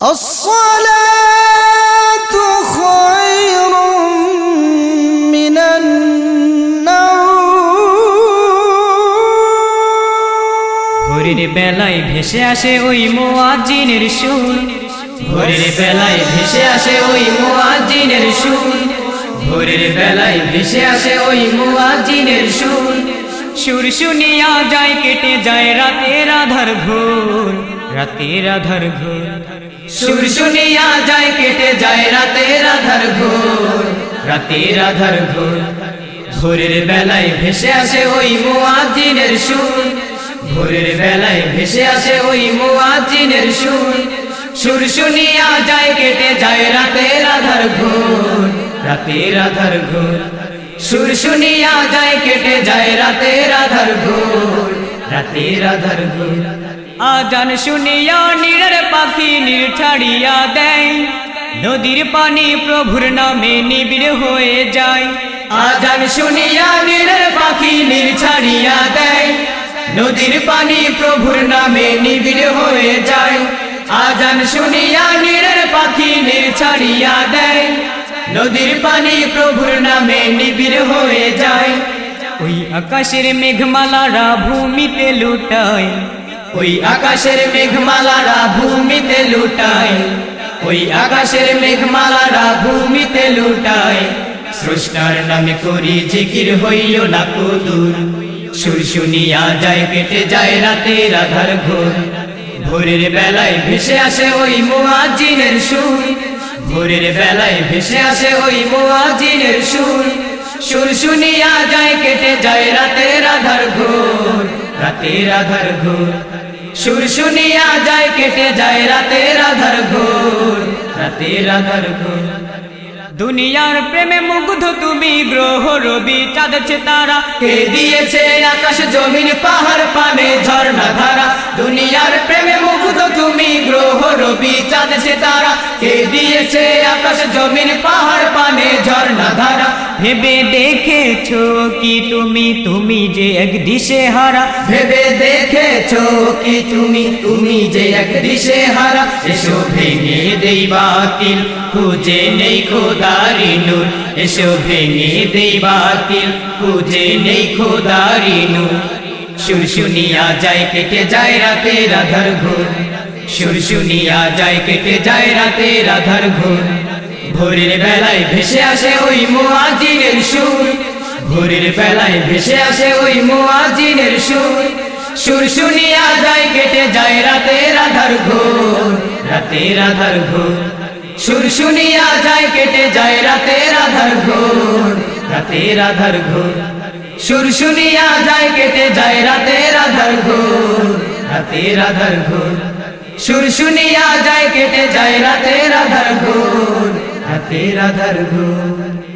الصلاة خير من النوم ভোরের বেলায় ভেসে আসে ওই মোয়াজিনের সুর ভোরের বেলায় ভেসে আসে ওই মোয়াজিনের সুর ভোরের বেলায় ভেসে আসে ওই মোয়াজিনের সুর সুর শুনিয়া যায় কেটে যায় রাতের আধার ঘোর রাতের আধার ঘোর সুর শুনিয়া যায়, কেটে যায় রাতের আধার ঘোর। রাতের আধার ঘোর। ভোরের বেলায় ভেসে আসে ওই মোয়াজিনের সুর। ভোরের বেলায় ভেসে আসে ওই মোয়াজিনের সুর। সুর শুনিয়া যায়, কেটে যায় রাতের আধার ঘোর। রাতের আধার ঘোর। সুর শুনিয়া যায়, কেটে যায় রাতের আধার ঘোর। রাতের আধার ঘোর। আজান শুনিয়া নীড়ের পাখি নীড় ছাড়িয়া দেয়। নদীর পানি প্রভুর নামে নিবিড় হয়ে যায়। আজান শুনিয়া নীড়ের পাখি নীড় ছাড়িয়া দেয়। নদীর পানি প্রভুর নামে নিবিড় হয়ে যায়। আজান শুনিয়া নীড়ের পাখি নীড় ছাড়িয়া দেয়। নদীর পানি প্রভুর নামে নিবিড় হয়ে যায়। ওই আকাশের মেঘমালারা ভূমিতে লুটায়। ওই আকাশের মেঘমালারা ভূমিতে লুটায়। ওই আকাশের মেঘমালারা ভূমিতে লুটায়। স্রষ্টার নামে করি জিকির হইল না কদুর। সুর শুনিয়া যায়, কেটে যায় রাতের আধার ঘোর। ভোরের বেলায় ভেসে আসে ওই মোয়াজিনের সুর। ভোরের বেলায় ভেসে আসে ওই মোয়াজিনের সুর। সুর শুনিয়া যায়, কেটে যায় রাতের আধার ঘোর। রাতের আধার ঘোর। সুর শুনিয়া যায়, কেটে যায় রাতের আধার ঘোর, রাতের আধার ঘোর। দুনিয়ার প্রেমে মুগ্ধ তুমি গ্রহ রবি, চাঁদছে তারা। কে দিয়েছে আকাশ, জমিন, পাহাড়, পানে ঝর্ণা ধারা। দুনিয়ার প্রেমে মুগ্ধ তুমি গ্রহ রবি, চাঁদছে তারা। কে দিয়েছে আকাশ, জমিন, পাহাড়, পানে ভেবে দেখেছ কি তুমি? তুমি যে এক দিশে হারা। ভেবে দেখেছ কি তুমি? তুমি যে এক দিশে হারা। এসো ভেঙে দেই বাতিল, খুঁজে নেই খোদারি নূর। এসো ভেঙে দেই বাতিল, খুঁজে নেই খোদারি নূর। সুর শুনিয়া যায়, কেটে যায় রাতের আধার ঘোর। সুর শুনিয়া যায়, কেটে যায় রাতের আধার ঘোর। ভোরের বেলায় ভেসে আসে ওই মোয়াজিনের সুর। ভোরের বেলায় ভেসে আসে ওই মোয়াজিনের সুর। সুর শুনিয়া যায়, কেটে যায় রাতের আধার ঘোর, রাতের আধার ঘোর। সুর শুনিয়া যায়, কেটে যায় রাতের আধার ঘোর, রাতের আধার ঘোর। সুর শুনিয়া যায়, কেটে যায় রাতের আধার ঘোর, রাতের আধার ঘোর। সুর শুনিয়া যায়, কেটে যায় রাতের আধার ঘোর। রাতের আধার ঘোর